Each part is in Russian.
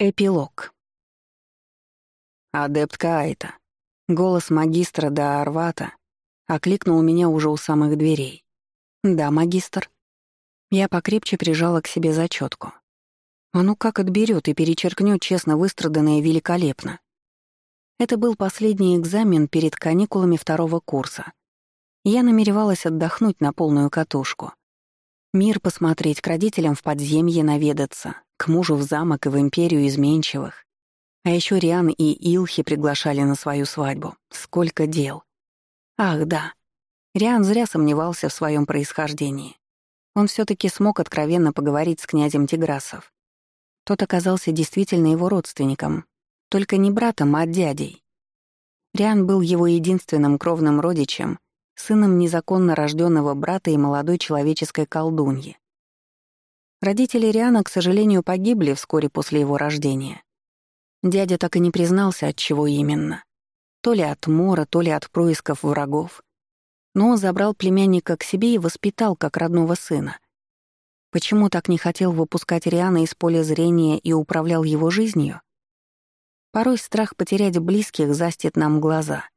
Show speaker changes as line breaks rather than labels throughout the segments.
Эпилог. «Адептка Айта». Голос магистра да Арвата окликнул меня уже у самых дверей. «Да, магистр». Я покрепче прижала к себе зачетку. А ну как отберет и перечеркнет честно выстраданное великолепно. Это был последний экзамен перед каникулами второго курса. Я намеревалась отдохнуть на полную катушку. Мир посмотреть, к родителям в подземье наведаться, к мужу в замок и в империю изменчивых. А еще Риан и Илхи приглашали на свою свадьбу. Сколько дел. Ах, да. Риан зря сомневался в своем происхождении. Он все таки смог откровенно поговорить с князем Тиграсов. Тот оказался действительно его родственником, только не братом, а дядей. Риан был его единственным кровным родичем, сыном незаконно рожденного брата и молодой человеческой колдуньи. Родители Риана, к сожалению, погибли вскоре после его рождения. Дядя так и не признался, от чего именно. То ли от мора, то ли от происков врагов. Но он забрал племянника к себе и воспитал как родного сына. Почему так не хотел выпускать Риана из поля зрения и управлял его жизнью? Порой страх потерять близких застит нам глаза.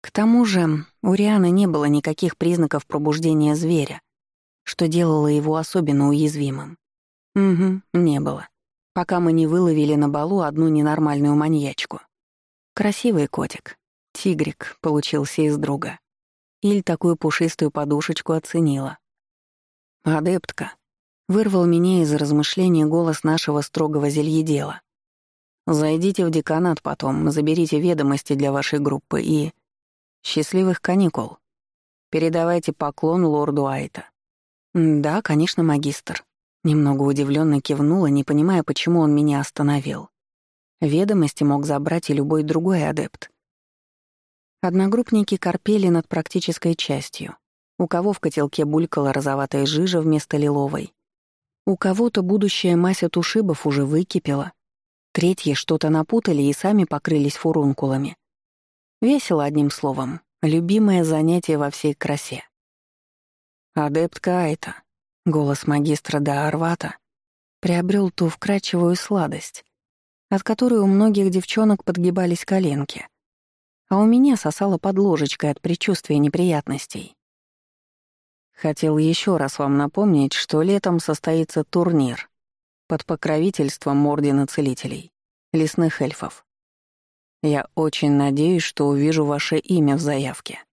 К тому же у Рианы не было никаких признаков пробуждения зверя, что делало его особенно уязвимым. Угу, не было. Пока мы не выловили на балу одну ненормальную маньячку. Красивый котик. Тигрик получился из друга. Иль такую пушистую подушечку оценила. «Адептка», — вырвал меня из размышлений голос нашего строгого зельедела. «Зайдите в деканат потом, заберите ведомости для вашей группы и... Счастливых каникул. Передавайте поклон лорду Айта. «Да, конечно, магистр». Немного удивленно кивнула, не понимая, почему он меня остановил. Ведомости мог забрать и любой другой адепт. Одногруппники корпели над практической частью. У кого в котелке булькала розоватая жижа вместо лиловой. У кого-то будущая мазь от ушибов уже выкипела. Третьи что-то напутали и сами покрылись фурункулами. Весело, одним словом. Любимое занятие во всей красе. «Адептка Айта», — голос магистра Даарвата, приобрел ту вкрадчивую сладость, от которой у многих девчонок подгибались коленки, а у меня сосало под ложечкой от предчувствия неприятностей. Хотел еще раз вам напомнить, что летом состоится турнир под покровительством Ордена Целителей, лесных эльфов. Я очень надеюсь, что увижу ваше имя в заявке.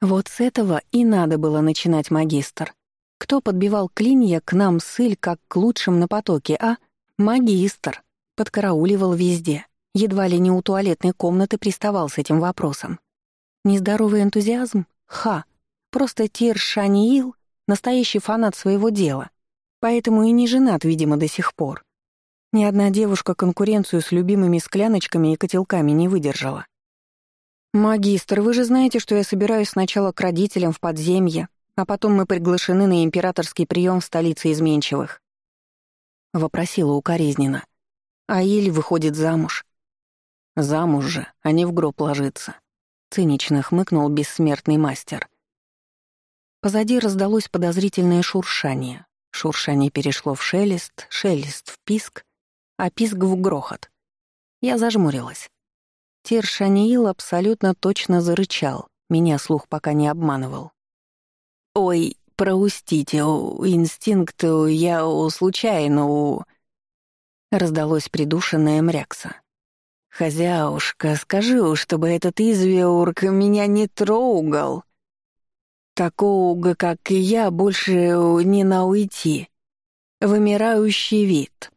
Вот с этого и надо было начинать, магистр. Кто подбивал клинья к нам сыль как к лучшим на потоке, а? Магистр. Подкарауливал везде. Едва ли не у туалетной комнаты приставал с этим вопросом. Нездоровый энтузиазм? Ха. Просто Тир Шаниил — настоящий фанат своего дела. Поэтому и не женат, видимо, до сих пор. Ни одна девушка конкуренцию с любимыми скляночками и котелками не выдержала. «Магистр, вы же знаете, что я собираюсь сначала к родителям в подземье, а потом мы приглашены на императорский прием в столице изменчивых». Вопросила укоризненно. А Иль выходит замуж. Замуж же, а не в гроб ложится. Цинично хмыкнул бессмертный мастер. Позади раздалось подозрительное шуршание. Шуршание перешло в шелест, шелест в писк, а писк в грохот. Я зажмурилась. Тиршаниил абсолютно точно зарычал, меня слух пока не обманывал. «Ой, проустите, о, инстинкт, о, я о, случайно, о...» Раздалось придушенное мрякса. «Хозяушка, скажи чтобы этот извеурк меня не трогал. Такого, как и я, больше не на уйти. Вымирающий вид».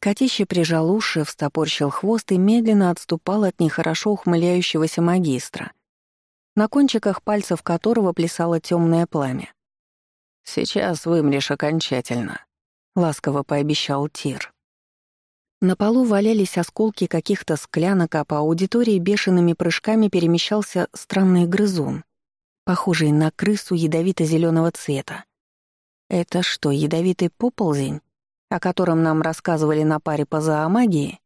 Котище прижал уши, встопорщил хвост и медленно отступал от нехорошо ухмыляющегося магистра, на кончиках пальцев которого плясало темное пламя. «Сейчас вымрешь окончательно», — ласково пообещал Тир. На полу валялись осколки каких-то склянок, а по аудитории бешеными прыжками перемещался странный грызун, похожий на крысу ядовито зеленого цвета. Это что, ядовитый поползень? О котором нам рассказывали на паре по зоомагии,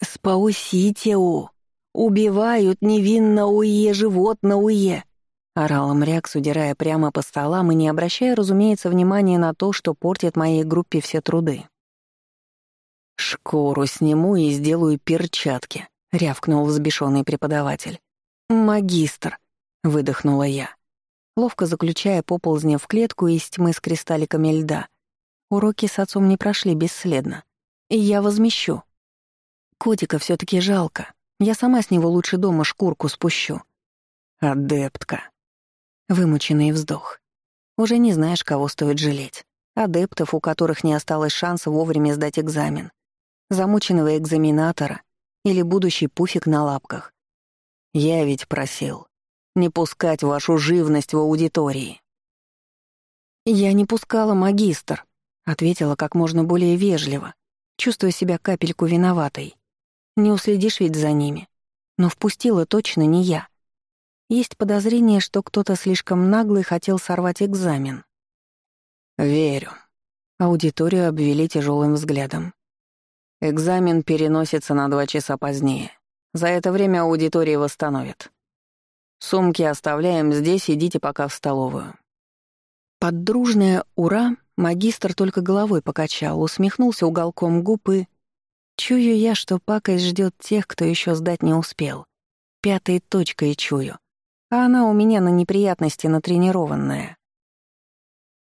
«Спаусите, у! Убивают невинно уе животно уе!» — орал Мрякс, удирая прямо по столам и не обращая, разумеется, внимания на то, что портит моей группе все труды. «Шкуру сниму и сделаю перчатки», — рявкнул взбешенный преподаватель. «Магистр», — выдохнула я, ловко заключая поползня в клетку из тьмы с кристалликами льда. Уроки с отцом не прошли бесследно. И я возмещу. Котика все таки жалко. Я сама с него лучше дома шкурку спущу. Адептка. Вымученный вздох. Уже не знаешь, кого стоит жалеть. Адептов, у которых не осталось шанса вовремя сдать экзамен. Замученного экзаменатора или будущий пуфик на лапках. Я ведь просил не пускать вашу живность в аудитории. Я не пускала магистр, ответила как можно более вежливо, чувствуя себя капельку виноватой. Не уследишь ведь за ними. Но впустила точно не я. Есть подозрение, что кто-то слишком наглый хотел сорвать экзамен. «Верю». Аудиторию обвели тяжелым взглядом. «Экзамен переносится на два часа позднее. За это время аудитория восстановит. Сумки оставляем здесь, идите пока в столовую». Под дружное «Ура!» Магистр только головой покачал, усмехнулся уголком губ и... Чую я, что пакость ждет тех, кто еще сдать не успел. Пятой точкой чую. А она у меня на неприятности натренированная.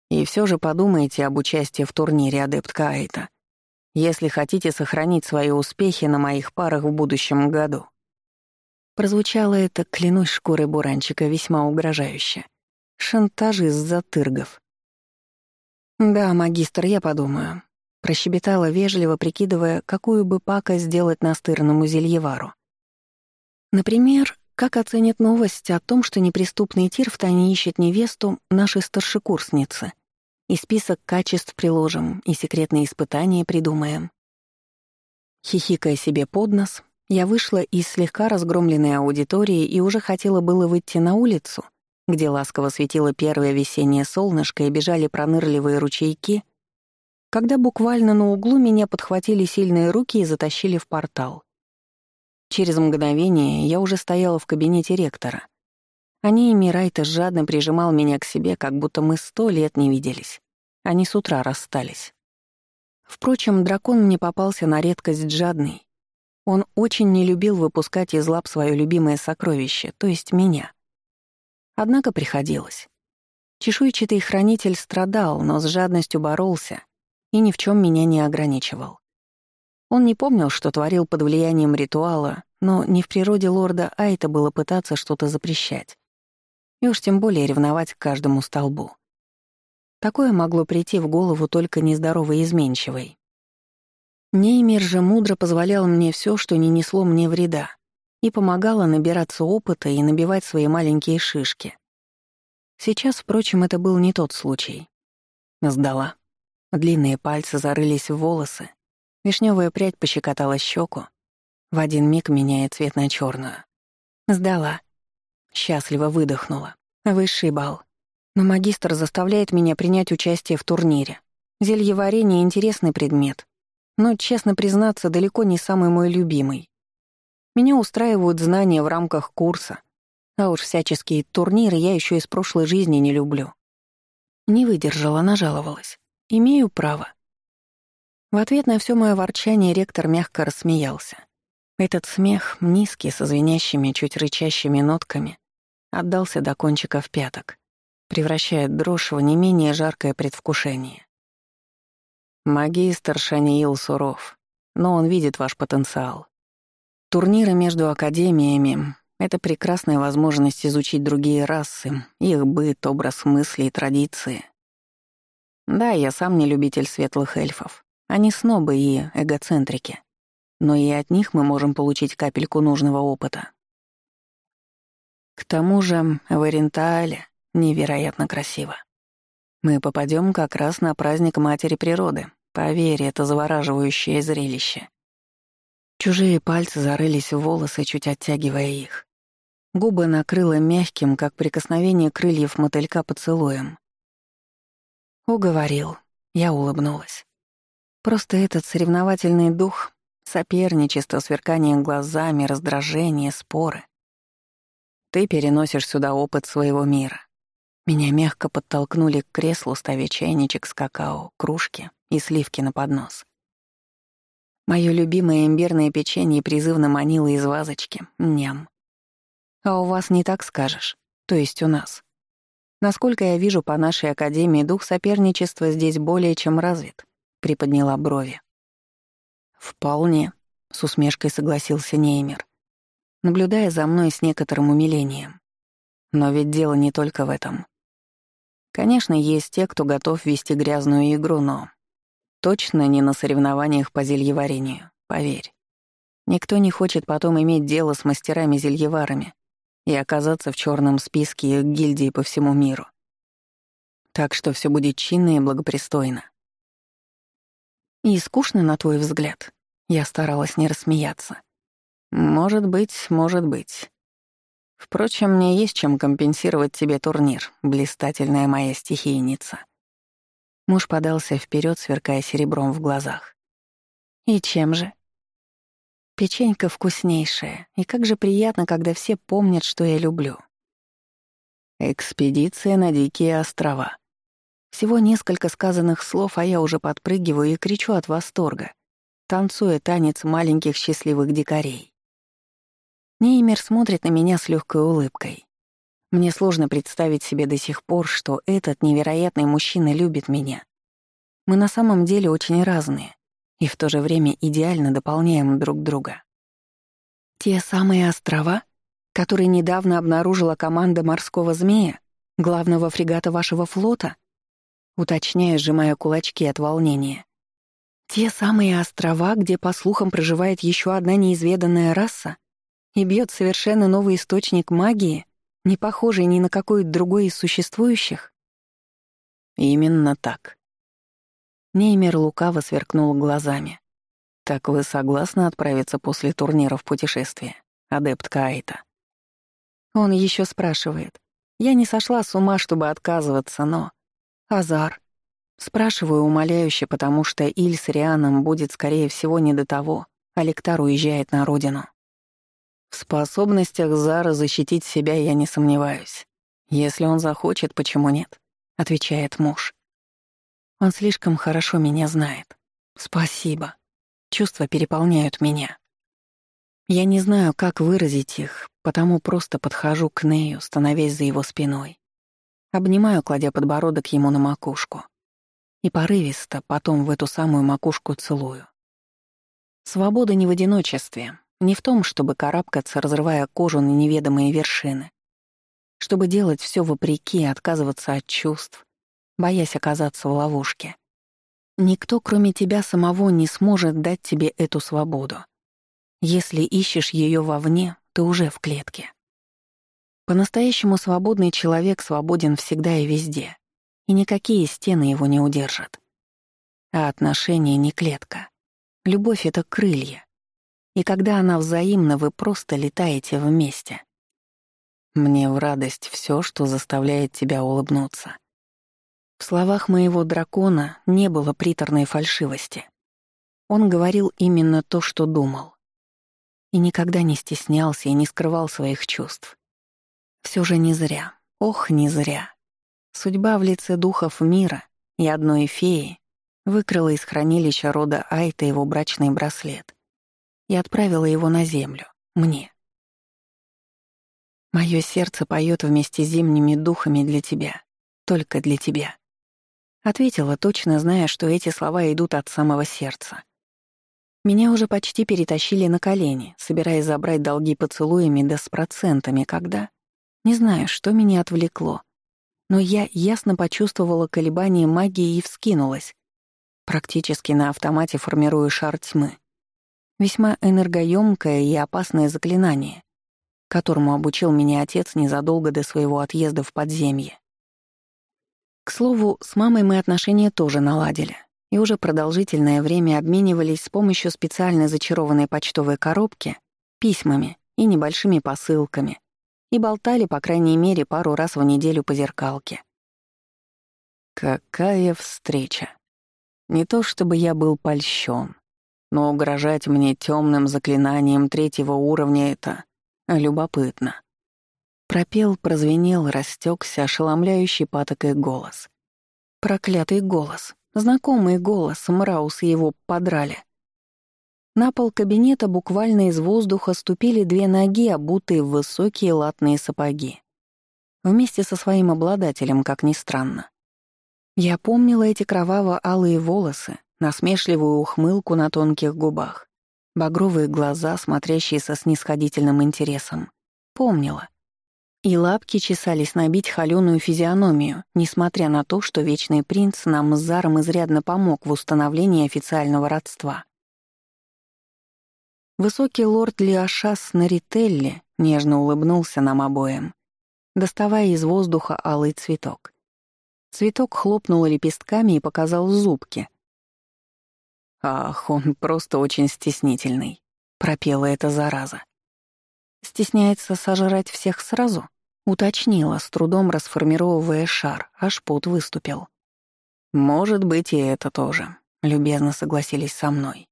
И все же подумайте об участии в турнире «Адепт Каита», если хотите сохранить свои успехи на моих парах в будущем году. Прозвучало это, клянусь шкурой буранчика, весьма угрожающе. Шантажист затыргов. «Да, магистр, я подумаю», — прощебетала вежливо, прикидывая, какую бы пакость сделать настырному зельевару. Например, как оценят новость о том, что неприступный Тир втайне ищет невесту нашей старшекурсницы? И список качеств приложим, и секретные испытания придумаем. Хихикая себе под нос, я вышла из слегка разгромленной аудитории и уже хотела было выйти на улицу — где ласково светило первое весеннее солнышко и бежали пронырливые ручейки, когда буквально на углу меня подхватили сильные руки и затащили в портал. Через мгновение я уже стояла в кабинете ректора. Они и Мирайта жадно прижимал меня к себе, как будто мы сто лет не виделись. Они с утра расстались. Впрочем, дракон мне попался на редкость жадный. Он очень не любил выпускать из лап свое любимое сокровище, то есть меня. Однако приходилось. Чешуйчатый хранитель страдал, но с жадностью боролся и ни в чем меня не ограничивал. Он не помнил, что творил под влиянием ритуала, но не в природе лорда Айта было пытаться что-то запрещать. И уж тем более ревновать к каждому столбу. Такое могло прийти в голову только нездоровой изменчивой. Неймер же мудро позволял мне все, что не несло мне вреда, и помогала набираться опыта и набивать свои маленькие шишки. Сейчас, впрочем, это был не тот случай. Сдала. Длинные пальцы зарылись в волосы, вишневая прядь пощекотала щеку, в один миг меняя цвет на черную. Сдала. Счастливо выдохнула. Высший бал. Но магистр заставляет меня принять участие в турнире. Зельеварение — интересный предмет. Но, честно признаться, далеко не самый мой любимый. Меня устраивают знания в рамках курса, а уж всяческие турниры я еще из прошлой жизни не люблю. Не выдержала, нажаловалась. Имею право. В ответ на все мое ворчание ректор мягко рассмеялся. Этот смех, низкий, со звенящими, чуть рычащими нотками, отдался до кончиков пяток, превращая дрожь в не менее жаркое предвкушение. Магистр Шаниил суров, но он видит ваш потенциал. Турниры между академиями — это прекрасная возможность изучить другие расы, их быт, образ мысли и традиции. Да, я сам не любитель светлых эльфов. Они снобы и эгоцентрики. Но и от них мы можем получить капельку нужного опыта. К тому же в Орентале невероятно красиво. Мы попадем как раз на праздник Матери Природы. Поверь, это завораживающее зрелище. Чужие пальцы зарылись в волосы, чуть оттягивая их. Губы накрыло мягким, как прикосновение крыльев мотылька поцелуем. Уговорил. Я улыбнулась. Просто этот соревновательный дух, соперничество, сверкание глазами, раздражение, споры. Ты переносишь сюда опыт своего мира. Меня мягко подтолкнули к креслу, ставя чайничек с какао, кружки и сливки на поднос. Моё любимое имбирное печенье призывно манило из вазочки. Ням. А у вас не так скажешь. То есть у нас. Насколько я вижу по нашей академии, дух соперничества здесь более чем развит, приподняла брови. Вполне, с усмешкой согласился Неймер, наблюдая за мной с некоторым умилением. Но ведь дело не только в этом. Конечно, есть те, кто готов вести грязную игру, но точно не на соревнованиях по зельеварению, поверь. Никто не хочет потом иметь дело с мастерами-зельеварами и оказаться в черном списке гильдии по всему миру. Так что все будет чинно и благопристойно. И скучно, на твой взгляд? Я старалась не рассмеяться. Может быть, может быть. Впрочем, мне есть чем компенсировать тебе турнир, блистательная моя стихийница. Муж подался вперед, сверкая серебром в глазах. И чем же? Печенька вкуснейшая, и как же приятно, когда все помнят, что я люблю. Экспедиция на Дикие острова. Всего несколько сказанных слов, а я уже подпрыгиваю и кричу от восторга, танцуя танец маленьких счастливых дикарей. Неймер смотрит на меня с легкой улыбкой. Мне сложно представить себе до сих пор, что этот невероятный мужчина любит меня. Мы на самом деле очень разные и в то же время идеально дополняем друг друга. Те самые острова, которые недавно обнаружила команда морского змея, главного фрегата вашего флота, уточняя, сжимая кулачки от волнения. Те самые острова, где, по слухам, проживает еще одна неизведанная раса — и бьет совершенно новый источник магии, не похожий ни на какой другой из существующих? Именно так. Неймер лукаво сверкнул глазами. «Так вы согласны отправиться после турнира в путешествие, адепт Каита?» Он еще спрашивает. Я не сошла с ума, чтобы отказываться, но... Азар. Спрашиваю умоляюще, потому что Иль с Рианом будет, скорее всего, не до того, а Лектар уезжает на родину. В способностях Зара защитить себя я не сомневаюсь. Если он захочет, почему нет? Отвечает муж. Он слишком хорошо меня знает. Спасибо. Чувства переполняют меня. Я не знаю, как выразить их, потому просто подхожу к Нею, становясь за его спиной. Обнимаю, кладя подбородок ему на макушку. И порывисто потом в эту самую макушку целую. Свобода не в одиночестве, не в том, чтобы карабкаться, разрывая кожу на неведомые вершины. Чтобы делать все вопреки, отказываться от чувств, боясь оказаться в ловушке. Никто, кроме тебя самого, не сможет дать тебе эту свободу. Если ищешь ее вовне, ты уже в клетке. По-настоящему свободный человек свободен всегда и везде, и никакие стены его не удержат. А отношения не клетка. Любовь — это крылья, и когда она взаимна, вы просто летаете вместе. Мне в радость все, что заставляет тебя улыбнуться. В словах моего дракона не было приторной фальшивости. Он говорил именно то, что думал. И никогда не стеснялся и не скрывал своих чувств. Все же не зря, ох, не зря. Судьба в лице духов мира и одной феи выкрала из хранилища рода Айта его брачный браслет и отправила его на землю, мне. Моё сердце поёт вместе с зимними духами для тебя, только для тебя. Ответила, точно зная, что эти слова идут от самого сердца. Меня уже почти перетащили на колени, собираясь забрать долги поцелуями да с процентами, когда... Не знаю, что меня отвлекло, но я ясно почувствовала колебание магии и вскинулась, практически на автомате формируя шар тьмы. Весьма энергоемкое и опасное заклинание, которому обучил меня отец незадолго до своего отъезда в подземье. К слову, с мамой мы отношения тоже наладили и уже продолжительное время обменивались с помощью специально зачарованной почтовой коробки письмами и небольшими посылками и болтали, по крайней мере, пару раз в неделю по зеркалке. Какая встреча! Не то чтобы я был польщен, но угрожать мне темным заклинанием третьего уровня — это любопытно. Пропел, прозвенел, растекся ошеломляющий патокой голос. Проклятый голос. Знакомый голос, Мраус и его подрали. На пол кабинета буквально из воздуха ступили две ноги, обутые в высокие латные сапоги. Вместе со своим обладателем, как ни странно. Я помнила эти кроваво-алые волосы, насмешливую ухмылку на тонких губах, багровые глаза, смотрящие со снисходительным интересом. Помнила. И лапки чесались набить холёную физиономию, несмотря на то, что Вечный Принц нам с Заром изрядно помог в установлении официального родства. Высокий лорд Лиашас Нарителли нежно улыбнулся нам обоим, доставая из воздуха алый цветок. Цветок хлопнул лепестками и показал зубки. «Ах, он просто очень стеснительный», — пропела эта зараза. «Стесняется сожрать всех сразу?» — уточнила, с трудом расформировывая шар, аж пот выступил. «Может быть, и это тоже», — любезно согласились со мной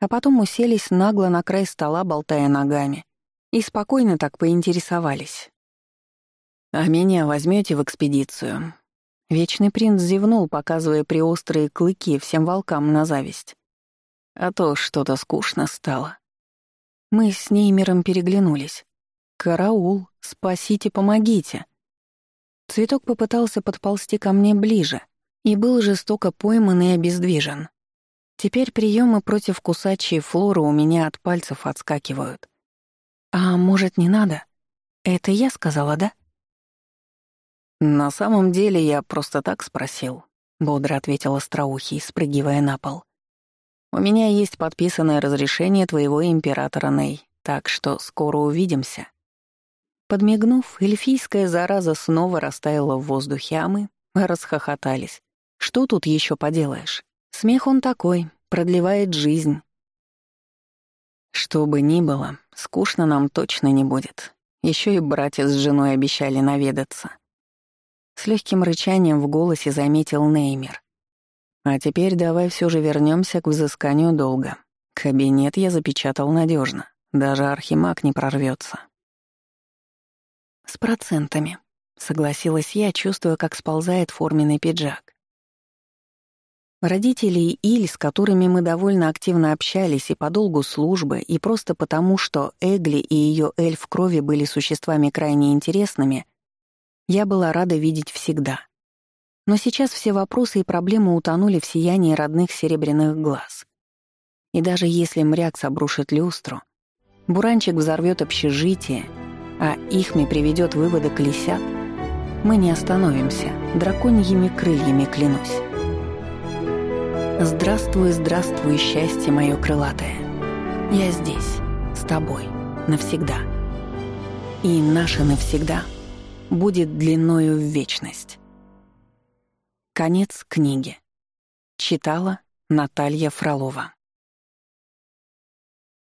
а потом уселись нагло на край стола, болтая ногами, и спокойно так поинтересовались. «А меня возьмете в экспедицию?» Вечный принц зевнул, показывая приострые клыки всем волкам на зависть. А то что-то скучно стало. Мы с Неймером переглянулись. «Караул! Спасите, помогите!» Цветок попытался подползти ко мне ближе и был жестоко пойман и обездвижен. Теперь приемы против кусачей флоры у меня от пальцев отскакивают. А может, не надо? Это я сказала, да? На самом деле я просто так спросил, бодро ответил Остроухий, спрыгивая на пол. У меня есть подписанное разрешение твоего императора Ней, так что скоро увидимся. Подмигнув, эльфийская зараза снова растаяла в воздухе, а мы расхохотались. Что тут еще поделаешь? Смех он такой, продлевает жизнь. Что бы ни было, скучно нам точно не будет. Еще и братья с женой обещали наведаться. С легким рычанием в голосе заметил Неймер. А теперь давай все же вернемся к взысканию долга. Кабинет я запечатал надежно, даже архимаг не прорвется. С процентами, согласилась я, чувствуя, как сползает форменный пиджак. Родителей Иль, с которыми мы довольно активно общались и по долгу службы, и просто потому, что Эгли и ее эльф крови были существами крайне интересными, я была рада видеть всегда. Но сейчас все вопросы и проблемы утонули в сиянии родных серебряных глаз. И даже если мряк обрушит люстру, Буранчик взорвет общежитие, а Ихми приведет выводок лисят, мы не остановимся, драконьими крыльями клянусь. Здравствуй, здравствуй, счастье мое крылатое. Я здесь, с тобой, навсегда. И наше навсегда будет длиною в вечность. Конец книги. Читала Наталья Фролова.